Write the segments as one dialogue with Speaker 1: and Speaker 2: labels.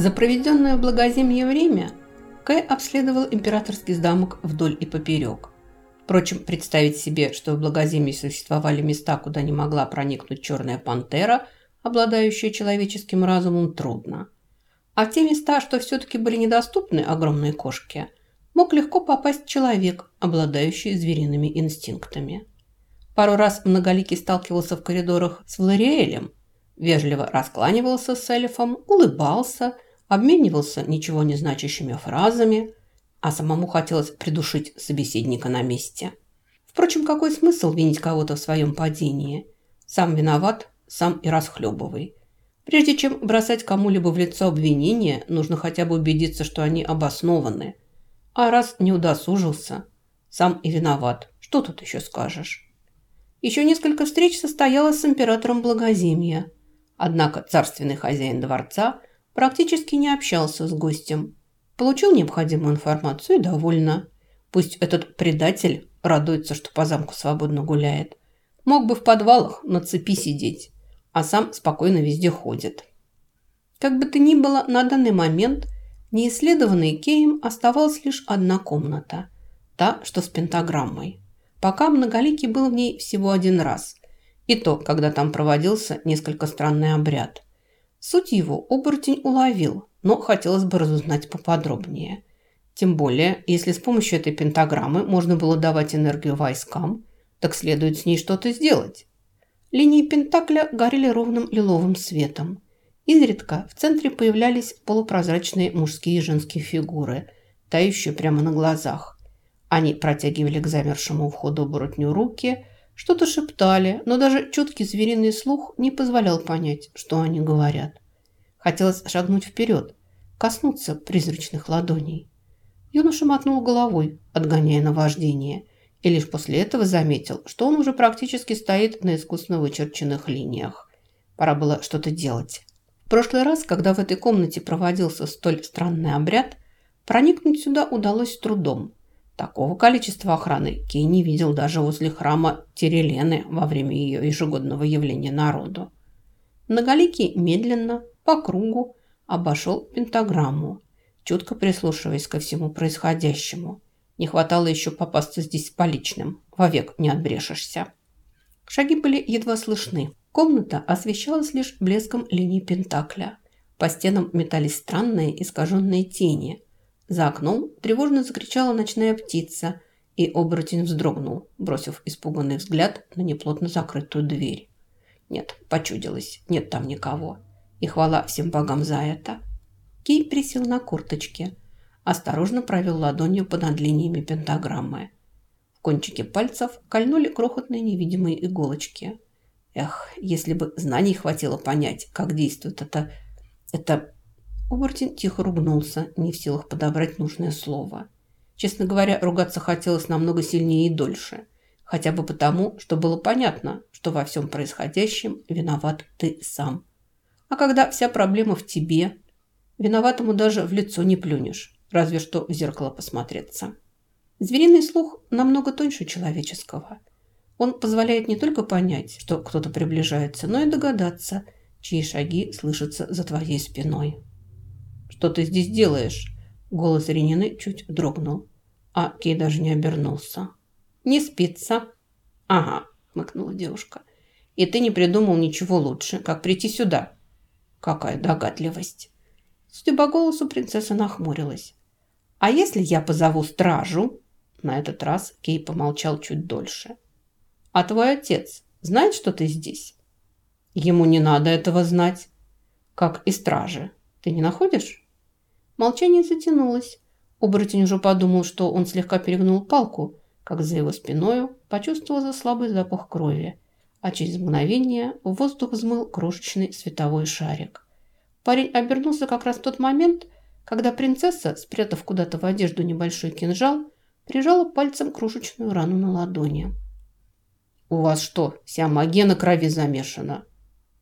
Speaker 1: За проведенное в благоземье время Кай обследовал императорский замок вдоль и поперек. Впрочем, представить себе, что в благоземье существовали места, куда не могла проникнуть черная пантера, обладающая человеческим разумом, трудно. А в те места, что все-таки были недоступны огромной кошке, мог легко попасть человек, обладающий звериными инстинктами. Пару раз Многоликий сталкивался в коридорах с Влариэлем, вежливо раскланивался с эльфом, улыбался, обменивался ничего не значащими фразами, а самому хотелось придушить собеседника на месте. Впрочем, какой смысл винить кого-то в своем падении? Сам виноват, сам и расхлебывай. Прежде чем бросать кому-либо в лицо обвинения, нужно хотя бы убедиться, что они обоснованы. А раз не удосужился, сам и виноват. Что тут еще скажешь? Еще несколько встреч состоялось с императором Благоземья. Однако царственный хозяин дворца практически не общался с гостем. Получил необходимую информацию и довольно. Пусть этот предатель радуется, что по замку свободно гуляет. Мог бы в подвалах на цепи сидеть, а сам спокойно везде ходит. Как бы то ни было, на данный момент неисследованной Кеем оставалась лишь одна комната. Та, что с пентаграммой. Пока Многоликий был в ней всего один раз. И то, когда там проводился несколько странный обряд. Суть его оборотень уловил, но хотелось бы разузнать поподробнее. Тем более, если с помощью этой пентаграммы можно было давать энергию войскам, так следует с ней что-то сделать. Линии пентакля горели ровным лиловым светом. Изредка в центре появлялись полупрозрачные мужские и женские фигуры, тающие прямо на глазах. Они протягивали к замершему у входа оборотню руки, что-то шептали, но даже чуткий звериный слух не позволял понять, что они говорят. Хотелось шагнуть вперед, коснуться призрачных ладоней. Юноша мотнул головой, отгоняя наваждение, и лишь после этого заметил, что он уже практически стоит на искусно вычерченных линиях. Пора было что-то делать. В прошлый раз, когда в этой комнате проводился столь странный обряд, проникнуть сюда удалось трудом. Такого количества охраны Кей не видел даже возле храма Терелены во время ее ежегодного явления народу. Многоликий медленно, по кругу обошел пентаграмму, чутко прислушиваясь ко всему происходящему. Не хватало еще попасться здесь поличным. Вовек не отбрешешься. Шаги были едва слышны. Комната освещалась лишь блеском линий пентакля. По стенам метались странные искаженные тени. За окном тревожно закричала ночная птица, и оборотень вздрогнул, бросив испуганный взгляд на неплотно закрытую дверь. Нет, почудилось, нет там никого и хвала всем богам за это. Кей присел на курточке, осторожно провел ладонью по над линиями пентаграммы. В кончике пальцев кольнули крохотные невидимые иголочки. Эх, если бы знаний хватило понять, как действует это... это... Оборотень тихо ругнулся, не в силах подобрать нужное слово. Честно говоря, ругаться хотелось намного сильнее и дольше. Хотя бы потому, что было понятно, что во всем происходящем виноват ты сам. А когда вся проблема в тебе, виноватому даже в лицо не плюнешь, разве что в зеркало посмотреться. Звериный слух намного тоньше человеческого. Он позволяет не только понять, что кто-то приближается, но и догадаться, чьи шаги слышатся за твоей спиной. «Что ты здесь делаешь?» Голос Ренины чуть дрогнул, а Кей даже не обернулся. «Не спится». «Ага», – хмыкнула девушка. «И ты не придумал ничего лучше, как прийти сюда, Какая догадливость. Судя по голосу, принцесса нахмурилась. «А если я позову стражу?» На этот раз Кей помолчал чуть дольше. «А твой отец знает, что ты здесь?» «Ему не надо этого знать. Как и стражи. Ты не находишь?» Молчание затянулось. Оборотень уже подумал, что он слегка перегнул палку, как за его спиною почувствовал за слабый запах крови а через мгновение в воздух взмыл крошечный световой шарик. Парень обернулся как раз в тот момент, когда принцесса, спрятав куда-то в одежду небольшой кинжал, прижала пальцем крошечную рану на ладони. «У вас что, вся магия на крови замешана?»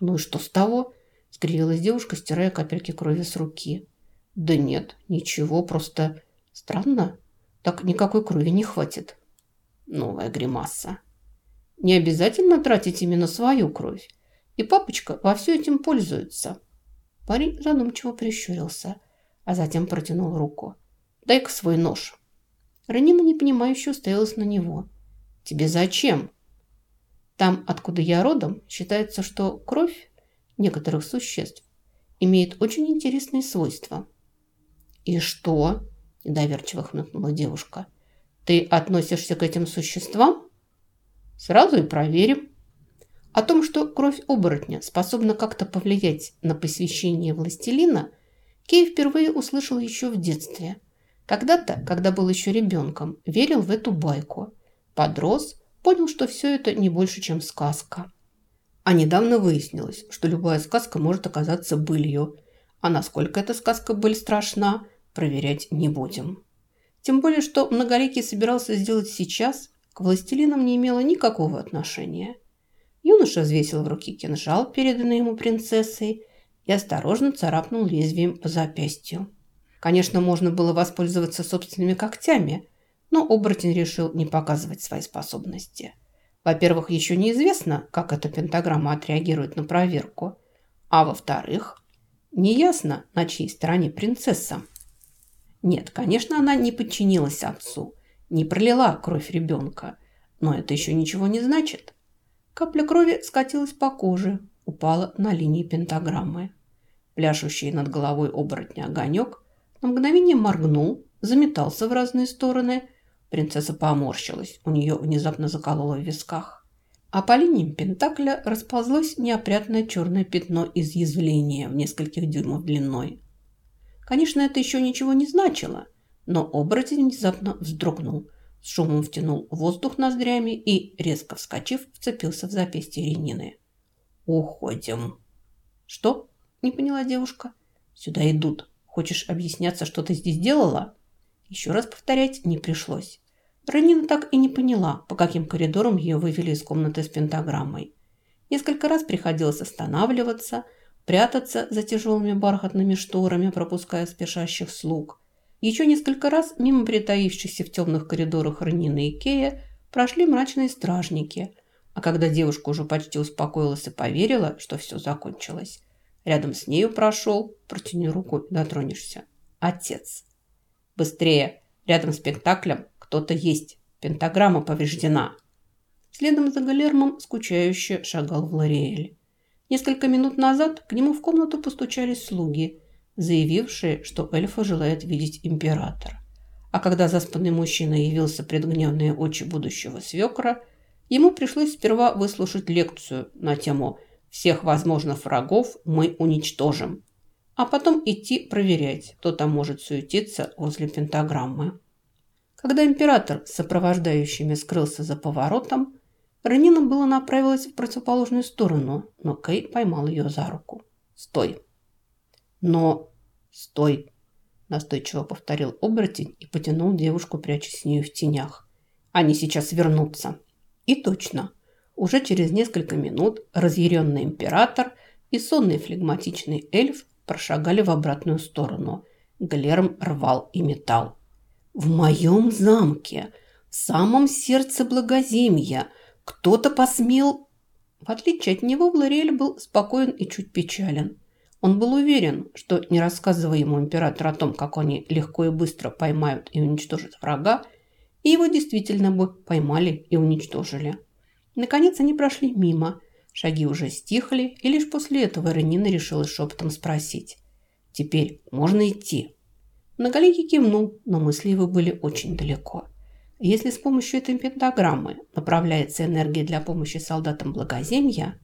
Speaker 1: «Ну и что с того?» – скривилась девушка, стирая капельки крови с руки. «Да нет, ничего, просто странно. Так никакой крови не хватит». Новая гримаса. Не обязательно тратить именно свою кровь. И папочка во все этим пользуется. Парень задумчиво прищурился, а затем протянул руку. «Дай-ка свой нож». Ранина непонимающе уставилась на него. «Тебе зачем?» «Там, откуда я родом, считается, что кровь некоторых существ имеет очень интересные свойства». «И что?» – недоверчиво хмыкнула девушка. «Ты относишься к этим существам?» «Сразу и проверим». О том, что кровь оборотня способна как-то повлиять на посвящение властелина, Кей впервые услышал еще в детстве. Когда-то, когда был еще ребенком, верил в эту байку. Подрос, понял, что все это не больше, чем сказка. А недавно выяснилось, что любая сказка может оказаться былью. А насколько эта сказка быль страшна, проверять не будем. Тем более, что Многоликий собирался сделать сейчас, к властелинам не имело никакого отношения. Юноша взвесил в руки кинжал, переданный ему принцессой, и осторожно царапнул лезвием по запястью. Конечно, можно было воспользоваться собственными когтями, но оборотень решил не показывать свои способности. Во-первых, еще неизвестно, как эта пентаграмма отреагирует на проверку, а во-вторых, неясно, на чьей стороне принцесса. Нет, конечно, она не подчинилась отцу, не пролила кровь ребенка, но это еще ничего не значит. Капля крови скатилась по коже, упала на линии пентаграммы. Пляшущий над головой оборотня огонек на мгновение моргнул, заметался в разные стороны. Принцесса поморщилась, у нее внезапно закололо в висках. А по линиям пентакля расползлось неопрятное черное пятно изъязвления в нескольких дюймов длиной. Конечно, это еще ничего не значило, но оборотень внезапно вздрогнул, с шумом втянул воздух ноздрями и, резко вскочив, вцепился в запястье Ренины. «Уходим». «Что?» – не поняла девушка. «Сюда идут. Хочешь объясняться, что ты здесь делала?» Еще раз повторять не пришлось. Ренина так и не поняла, по каким коридорам ее вывели из комнаты с пентаграммой. Несколько раз приходилось останавливаться – прятаться за тяжелыми бархатными шторами, пропуская спешащих слуг. Еще несколько раз мимо притаившихся в темных коридорах Ранины и Кея прошли мрачные стражники, а когда девушка уже почти успокоилась и поверила, что все закончилось, рядом с нею прошел, протяни руку и дотронешься, отец. «Быстрее! Рядом с спектаклем кто-то есть! Пентаграмма повреждена!» Следом за Галермом скучающе шагал Влариэль. Несколько минут назад к нему в комнату постучались слуги, заявившие, что эльфа желает видеть император. А когда заспанный мужчина явился пред очи будущего свекра, ему пришлось сперва выслушать лекцию на тему «Всех возможных врагов мы уничтожим», а потом идти проверять, кто там может суетиться возле пентаграммы. Когда император с сопровождающими скрылся за поворотом, Ранина было направилась в противоположную сторону, но Кей поймал ее за руку. «Стой!» «Но... стой!» Настойчиво повторил оборотень и потянул девушку, прячась с нее в тенях. «Они сейчас вернутся!» И точно. Уже через несколько минут разъяренный император и сонный флегматичный эльф прошагали в обратную сторону. Глерм рвал и металл. «В моем замке, в самом сердце благоземья!» Кто-то посмел... В отличие от него, Блариэль был спокоен и чуть печален. Он был уверен, что, не рассказывая ему император о том, как они легко и быстро поймают и уничтожат врага, и его действительно бы поймали и уничтожили. Наконец они прошли мимо. Шаги уже стихли, и лишь после этого Ренина решила шепотом спросить. «Теперь можно идти?» Многоликий кивнул, но мысли его были очень далеко. Если с помощью этой пентаграммы направляется энергия для помощи солдатам Благоземья,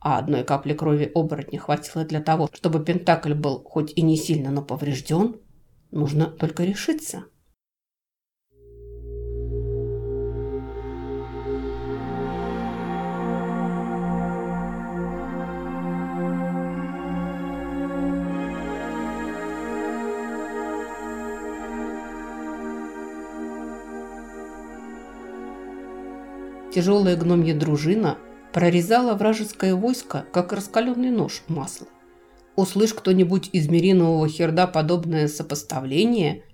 Speaker 1: а одной капли крови оборотня хватило для того, чтобы Пентакль был хоть и не сильно, но поврежден, нужно только решиться. Тяжелая гномья дружина прорезала вражеское войско, как раскаленный нож масла. Услышь кто-нибудь из Меринового херда подобное сопоставление,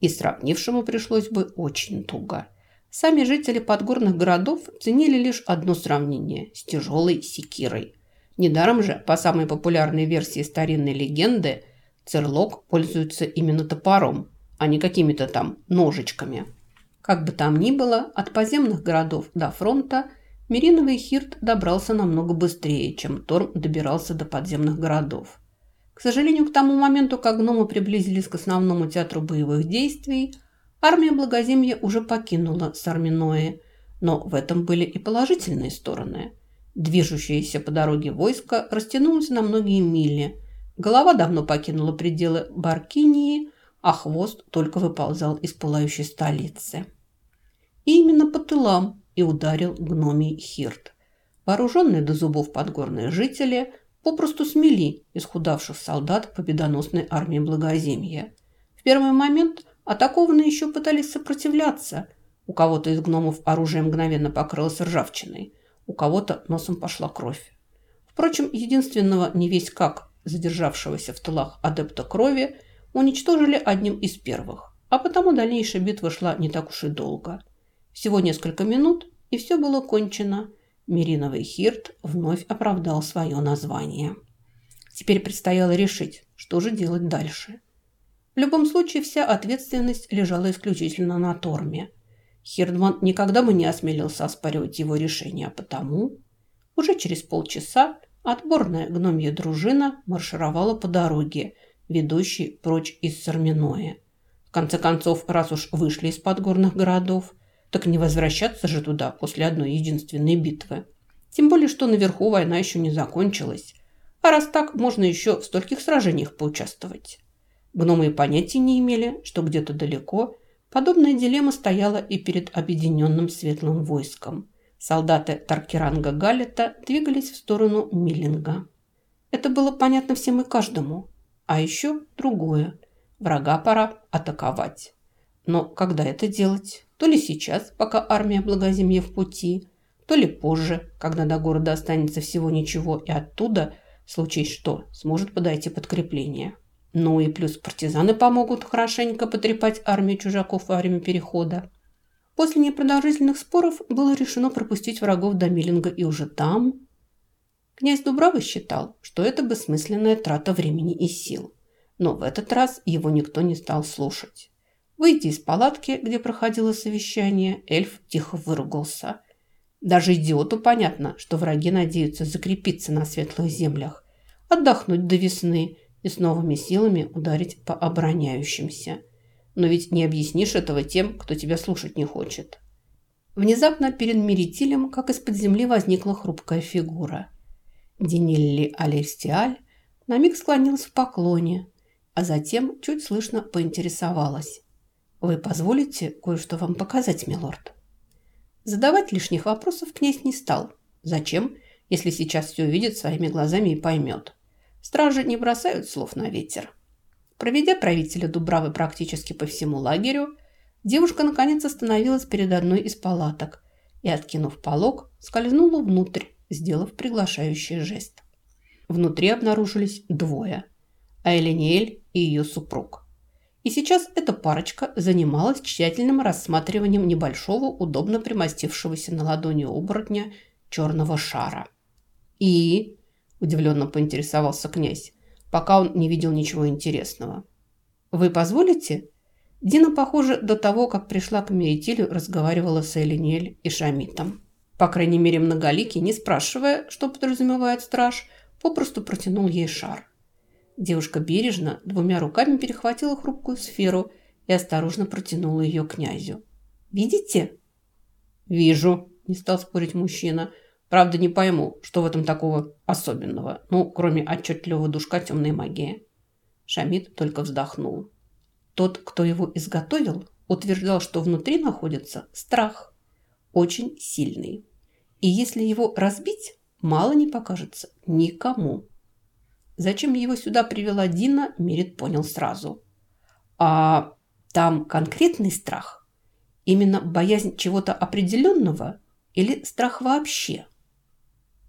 Speaker 1: и сравнившему пришлось бы очень туго. Сами жители подгорных городов ценили лишь одно сравнение с тяжелой секирой. Недаром же, по самой популярной версии старинной легенды, Церлок пользуется именно топором, а не какими-то там ножичками. Как бы там ни было, от подземных городов до фронта Мериновый Хирт добрался намного быстрее, чем Торм добирался до подземных городов. К сожалению, к тому моменту, как гномы приблизились к основному театру боевых действий, армия Благоземья уже покинула Сарминои, но в этом были и положительные стороны. Движущееся по дороге войско растянулось на многие мили. Голова давно покинула пределы Баркинии, а хвост только выползал из пылающей столицы. И именно по тылам и ударил гномий Хирт. Вооруженные до зубов подгорные жители попросту смели исхудавших солдат победоносной армии Благоземья. В первый момент атакованные еще пытались сопротивляться. У кого-то из гномов оружие мгновенно покрылось ржавчиной, у кого-то носом пошла кровь. Впрочем, единственного не весь как задержавшегося в тылах адепта крови уничтожили одним из первых, а потому дальнейшая битва шла не так уж и долго. Всего несколько минут, и все было кончено. Мириновый Хирт вновь оправдал свое название. Теперь предстояло решить, что же делать дальше. В любом случае, вся ответственность лежала исключительно на Торме. Хирдман никогда бы не осмелился оспаривать его решение, а потому уже через полчаса отборная гномья дружина маршировала по дороге, ведущей прочь из Сарминоя. В конце концов, раз уж вышли из подгорных городов, так не возвращаться же туда после одной единственной битвы. Тем более, что наверху война еще не закончилась. А раз так, можно еще в стольких сражениях поучаствовать. Гномы и понятия не имели, что где-то далеко подобная дилемма стояла и перед объединенным светлым войском. Солдаты Таркеранга Галета двигались в сторону Миллинга. Это было понятно всем и каждому. А еще другое. Врага пора атаковать. Но когда это делать? То ли сейчас, пока армия Благоземья в пути, то ли позже, когда до города останется всего ничего, и оттуда, случись что, сможет подойти подкрепление. Ну и плюс партизаны помогут хорошенько потрепать армию чужаков во время перехода. После непродолжительных споров было решено пропустить врагов до Миллинга, и уже там... Князь Дубравы считал, что это бессмысленная трата времени и сил. Но в этот раз его никто не стал слушать. Выйдя из палатки, где проходило совещание, эльф тихо выругался. Даже идиоту понятно, что враги надеются закрепиться на светлых землях, отдохнуть до весны и с новыми силами ударить по обороняющимся. Но ведь не объяснишь этого тем, кто тебя слушать не хочет. Внезапно перед Меритилем, как из-под земли, возникла хрупкая фигура. Денилли Алерстиаль на миг склонилась в поклоне, а затем чуть слышно поинтересовалась. «Вы позволите кое-что вам показать, милорд?» Задавать лишних вопросов князь не стал. Зачем, если сейчас все увидит своими глазами и поймет? Стражи не бросают слов на ветер. Проведя правителя Дубравы практически по всему лагерю, девушка наконец остановилась перед одной из палаток и, откинув полог, скользнула внутрь, сделав приглашающий жест. Внутри обнаружились двое – Айлиниэль и ее супруг – и сейчас эта парочка занималась тщательным рассматриванием небольшого, удобно примостившегося на ладони оборотня черного шара. «И?» – удивленно поинтересовался князь, пока он не видел ничего интересного. «Вы позволите?» Дина, похоже, до того, как пришла к Меритилю, разговаривала с Элиниэль и Шамитом. По крайней мере, многоликий, не спрашивая, что подразумевает страж, попросту протянул ей шар. Девушка бережно двумя руками перехватила хрупкую сферу и осторожно протянула ее князю. «Видите?» «Вижу», – не стал спорить мужчина. «Правда, не пойму, что в этом такого особенного, ну, кроме отчетливого душка темной магии». Шамид только вздохнул. Тот, кто его изготовил, утверждал, что внутри находится страх. Очень сильный. И если его разбить, мало не покажется никому. Зачем его сюда привела Дина, Мерит понял сразу. А там конкретный страх? Именно боязнь чего-то определенного или страх вообще?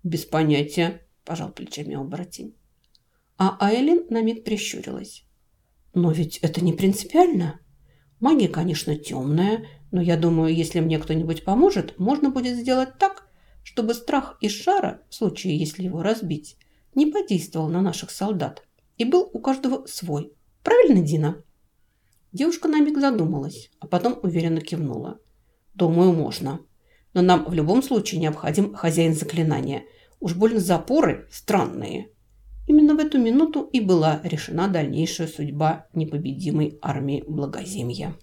Speaker 1: Без понятия, пожал плечами оборотень. А Айлин на миг прищурилась. Но ведь это не принципиально. Магия, конечно, темная, но я думаю, если мне кто-нибудь поможет, можно будет сделать так, чтобы страх из шара, в случае, если его разбить, не подействовал на наших солдат и был у каждого свой. Правильно, Дина?» Девушка на миг задумалась, а потом уверенно кивнула. «Думаю, можно. Но нам в любом случае необходим хозяин заклинания. Уж больно запоры странные». Именно в эту минуту и была решена дальнейшая судьба непобедимой армии Благоземья.